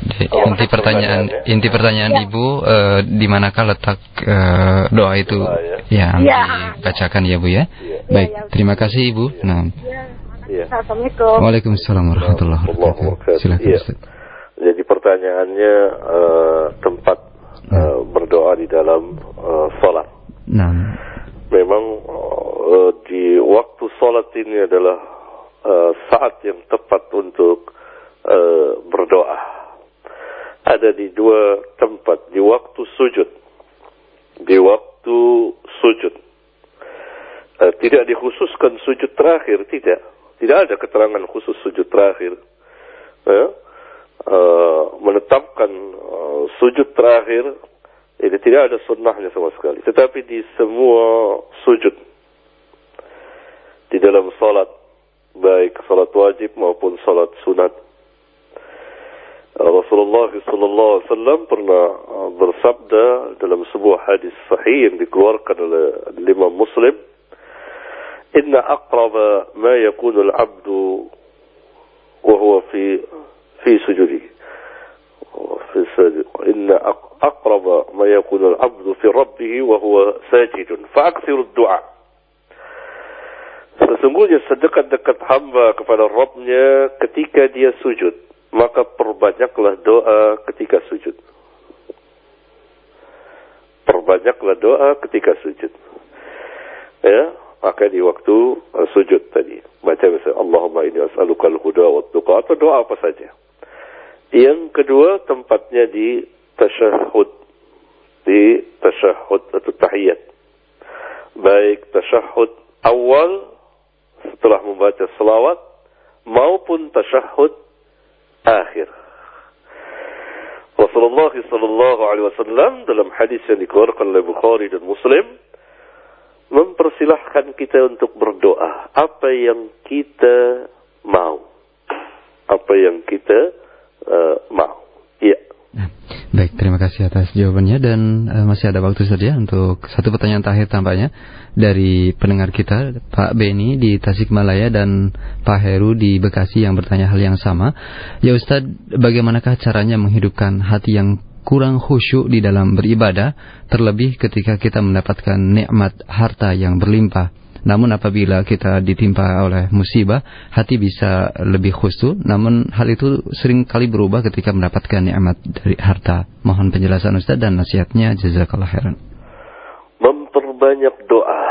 E: Jadi,
F: Oh,
E: inti pertanyaan inti pertanyaan
J: Ya.
E: Ibu eh, di manakah letak eh, doa itu
F: Doa,
E: yang
J: Ya.
E: dibacakan ya Bu ya?
J: Ya,
E: Baik,
J: ya.
E: terima kasih Ibu. Nah,
J: Ya,
F: Ya.
J: Assalamualaikum.
E: Waalaikumsalam warahmatullahi wabarakatuh. Silakan. Ustaz.
F: Jadi pertanyaannya eh, tempat eh, berdoa di dalam eh, sholat.
E: Nah,
F: Memang eh, di waktu sholat ini adalah eh, saat yang tepat untuk eh, berdoa. Ada di dua tempat, di waktu sujud. Di waktu sujud. Eh, tidak dikhususkan sujud terakhir, tidak. Tidak ada keterangan khusus sujud terakhir. Ya. Eh, menetapkan eh, sujud terakhir ini tidak ada sunnahnya sama sekali. Tetapi di semua sujud di dalam salat baik salat wajib maupun salat sunat. Rasulullah sallallahu alaihi wasallam pernah bersabda dalam sebuah hadis sahih yang dikeluarkan oleh Imam Muslim, "Inna aqraba ma yakunu al-'abdu wa huwa fi fi sujudihi." في السجد إن أق- أقرب ما يكون العبد في ربه وهو ساجد فأكثر الدعاء Sesungguhnya sedekat-dekat hamba kepada Rabbnya ketika dia sujud. Maka perbanyaklah doa ketika sujud. Perbanyaklah doa ketika sujud. Ya, maka di waktu uh, sujud tadi. Baca misalnya Allahumma inni as'aluka al-huda wa tuqa atau doa apa saja. Yang kedua tempatnya di tasyahud. Di tasyahud atau tahiyat. Baik tasyahud awal setelah membaca selawat maupun tasyahud akhir. Rasulullah sallallahu alaihi wasallam dalam hadis yang dikeluarkan oleh Bukhari dan Muslim mempersilahkan kita untuk berdoa apa yang kita mau. Apa yang kita uh, mau. Ya.
E: Nah, Baik, terima kasih atas jawabannya dan uh, masih ada waktu saja untuk satu pertanyaan terakhir tampaknya dari pendengar kita Pak Beni di Tasikmalaya dan Pak Heru di Bekasi yang bertanya hal yang sama. Ya Ustadz, bagaimanakah caranya menghidupkan hati yang kurang khusyuk di dalam beribadah terlebih ketika kita mendapatkan nikmat harta yang berlimpah? Namun apabila kita ditimpa oleh musibah, hati bisa lebih khusyuk. Namun hal itu sering kali berubah ketika mendapatkan nikmat dari harta. Mohon penjelasan Ustaz dan nasihatnya. Jazakallah khairan.
F: Memperbanyak doa.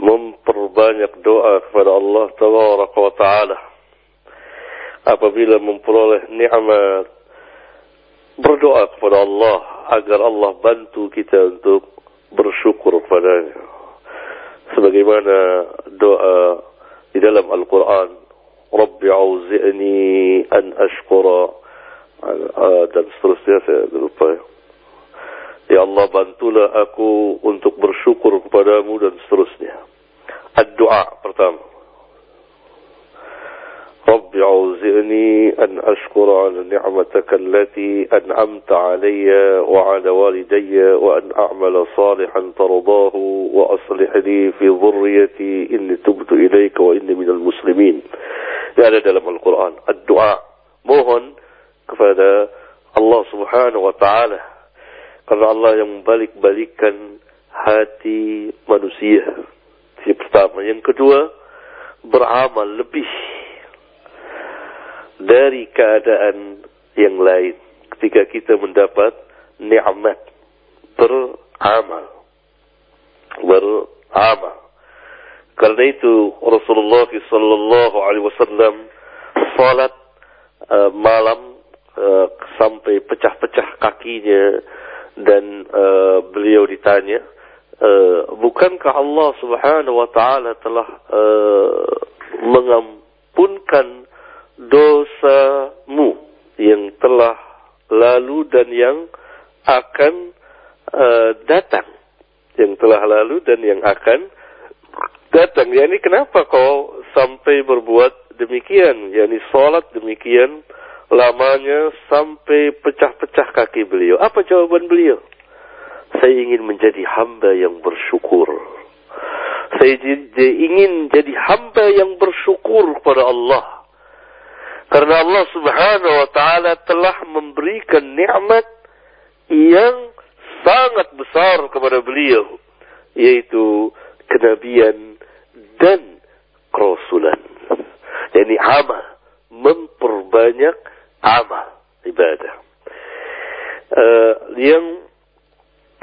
F: Memperbanyak doa kepada Allah Tabaraka wa Ta'ala. Apabila memperoleh nikmat, berdoa kepada Allah agar Allah bantu kita untuk bersyukur kepadanya sebagaimana doa di dalam Al-Quran Rabbi auzi'ni an ashkura dan seterusnya saya lupa. Ya Allah bantulah aku untuk bersyukur kepadamu dan seterusnya. Ad-doa pertama رب عوزئني أن أشكر على نعمتك التي أنعمت علي وعلى والدي وأن أعمل صالحا ترضاه وأصلح لي في ذريتي. إني تبت إليك وإني من المسلمين. هذا دلم القرآن الدعاء mohon kepada الله سبحانه وتعالى. قال الله Allah yang membalik-balikkan hati manusia. Si pertama, yang kedua beramal lebih dari keadaan yang lain ketika kita mendapat nikmat beramal. Beramal. Karena itu Rasulullah sallallahu alaihi wasallam salat uh, malam uh, sampai pecah-pecah kakinya dan uh, beliau ditanya uh, bukankah Allah Subhanahu wa taala telah uh, mengampunkan dosamu yang telah lalu dan yang akan uh, datang. Yang telah lalu dan yang akan datang. Ya ini kenapa kau sampai berbuat demikian? Ya ini sholat demikian lamanya sampai pecah-pecah kaki beliau. Apa jawaban beliau? Saya ingin menjadi hamba yang bersyukur. Saya ingin jadi hamba yang bersyukur kepada Allah karena Allah subhanahu wa ta'ala telah memberikan nikmat yang sangat besar kepada beliau. Yaitu kenabian dan kerasulan. Jadi amal. Memperbanyak amal. Ibadah. Uh, yang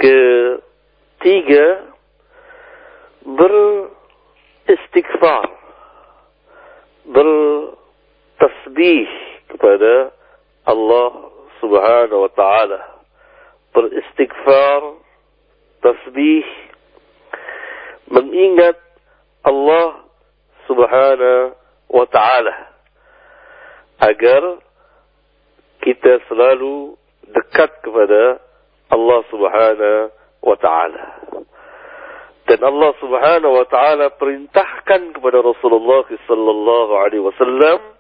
F: ketiga beristighfar. Ber tasbih kepada Allah Subhanahu wa taala. Beristighfar, tasbih mengingat Allah Subhanahu wa taala agar kita selalu dekat kepada Allah Subhanahu wa taala. Dan Allah Subhanahu wa taala perintahkan kepada Rasulullah sallallahu alaihi wasallam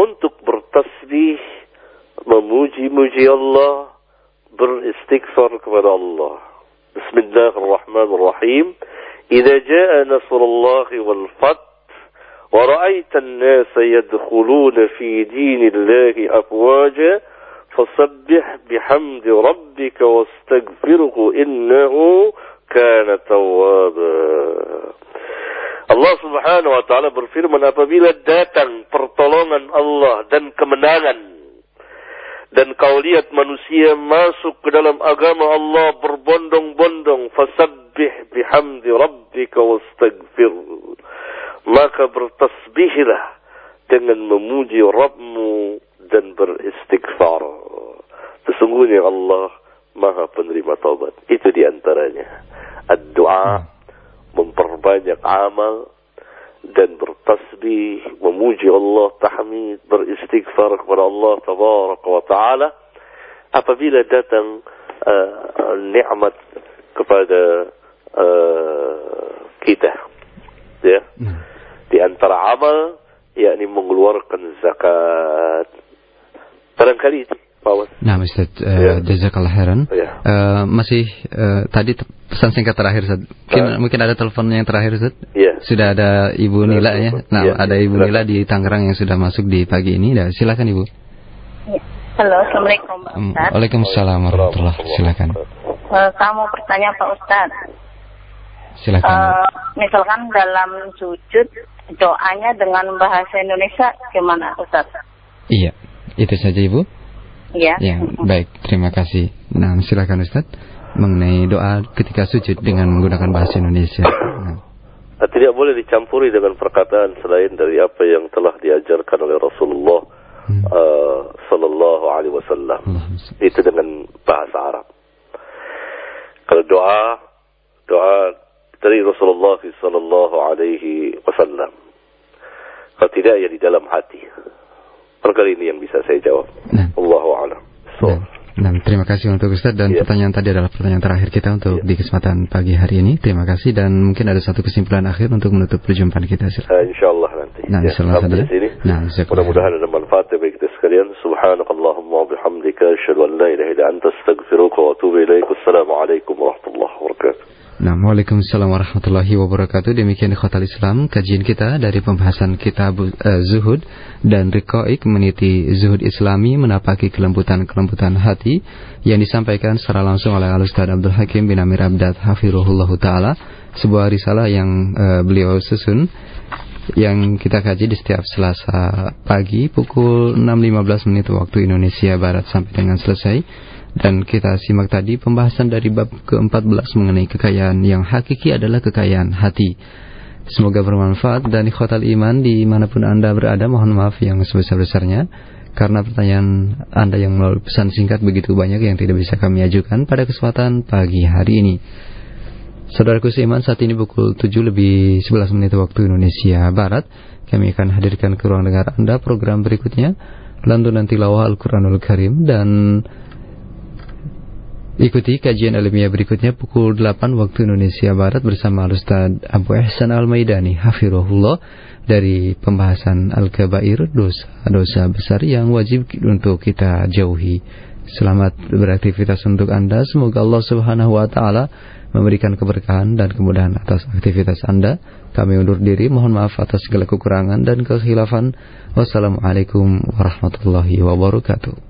F: untuk bertasbih, memuji-muji Allah, beristighfar kepada Allah. Bismillahirrahmanirrahim. إذا جاء نصر الله والفتح ورأيت الناس يدخلون في دين الله أفواجا فسبح بحمد ربك واستغفره إنه كان توابا Allah Subhanahu wa taala berfirman apabila datang pertolongan Allah dan kemenangan dan kau lihat manusia masuk ke dalam agama Allah berbondong-bondong fasabbih bihamdi rabbika wastaghfir. Maka bertasbihlah dengan memuji Rabbmu dan beristighfar. Sesungguhnya Allah Maha penerima taubat. Itu di antaranya ad-du'a memperbanyak amal dan bertasbih, memuji Allah, tahmid, beristighfar kepada Allah tabaraka wa taala apabila datang uh, nikmat kepada uh, kita. Ya. Hmm. Di antara amal yakni mengeluarkan zakat. Barangkali Pak
E: Nah, Ustaz, uh,
F: Ya.
E: jazakallah khairan.
F: Ya.
E: Eh, masih eh, tadi pesan singkat terakhir, Ustaz. Mungkin,
F: Ah.
E: mungkin ada telepon yang terakhir, Ustaz.
F: Iya.
E: Sudah ada Ibu
F: Sudah
E: Nila
F: ada
E: ya.
F: telepon.
E: Nah,
F: Iya,
E: ada
F: iya,
E: Ibu
F: silakan.
E: Nila di Tangerang yang sudah masuk di pagi ini. Nah, silakan Ibu.
J: Halo, assalamualaikum Pak
E: Hmm,
J: Ustaz.
E: Waalaikumsalam warahmatullah. Silakan.
J: Eh, kamu bertanya Pak Ustaz.
E: Silakan.
J: Eh, misalkan dalam sujud doanya dengan bahasa Indonesia gimana Ustaz?
E: Iya. Itu saja Ibu.
J: Iya.
E: Ya, baik. Terima kasih. Nah, silakan Ustaz mengenai doa ketika sujud dengan menggunakan bahasa Indonesia. Nah,
F: Nah, tidak boleh dicampuri dengan perkataan selain dari apa yang telah diajarkan oleh Rasulullah
E: Hmm.
F: uh, Sallallahu Alaihi Wasallam. Itu dengan bahasa Arab. Kalau doa, doa dari Rasulullah Sallallahu Alaihi Wasallam. Kalau tidak ya di dalam hati. Perkara ini yang bisa saya jawab.
E: Nah.
F: So,
E: Dan, terima kasih untuk Ustaz dan
F: Iya.
E: pertanyaan tadi adalah pertanyaan terakhir kita untuk di kesempatan pagi hari ini. Terima kasih dan mungkin ada satu kesimpulan akhir untuk menutup perjumpaan kita.
F: Uh, insyaallah nanti.
E: Nah,
F: sampai
E: saja.
F: di sini.
E: Nah.
F: Mudah-mudahan ada manfaatnya bagi kita sekalian. Subhanakallahumma wa bihamdika asyhadu an la ilaha illa anta astaghfiruka wa atubu ilaik. Wassalamualaikum warahmatullahi.
E: Nah, Waalaikumsalam warahmatullahi wabarakatuh. Demikian Khotal Islam kajian kita dari pembahasan kitab eh, Zuhud dan Rikoik meniti Zuhud Islami menapaki kelembutan-kelembutan hati yang disampaikan secara langsung oleh Al-Ustaz Abdul Hakim bin Amir Abdad Hafirullah Ta'ala sebuah risalah yang eh, beliau susun yang kita kaji di setiap Selasa pagi pukul 6.15 menit waktu Indonesia Barat sampai dengan selesai dan kita simak tadi pembahasan dari bab ke-14 mengenai kekayaan yang hakiki adalah kekayaan hati. Semoga bermanfaat dan ikhwatal iman di mana pun Anda berada mohon maaf yang sebesar-besarnya karena pertanyaan Anda yang melalui pesan singkat begitu banyak yang tidak bisa kami ajukan pada kesempatan pagi hari ini. Saudaraku seiman saat ini pukul 7 lebih 11 menit waktu Indonesia Barat Kami akan hadirkan ke ruang dengar Anda program berikutnya Lantunan tilawah Al-Quranul Karim Dan Ikuti kajian ilmiah berikutnya pukul 8 waktu Indonesia Barat bersama Al-Ustaz Abu Ihsan Al-Maidani Hafirullah dari pembahasan Al-Kabair dosa-dosa besar yang wajib untuk kita jauhi. Selamat beraktivitas untuk Anda. Semoga Allah Subhanahu wa taala memberikan keberkahan dan kemudahan atas aktivitas Anda. Kami undur diri, mohon maaf atas segala kekurangan dan kekhilafan. Wassalamualaikum warahmatullahi wabarakatuh.